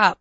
cup.